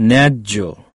ন্যায্য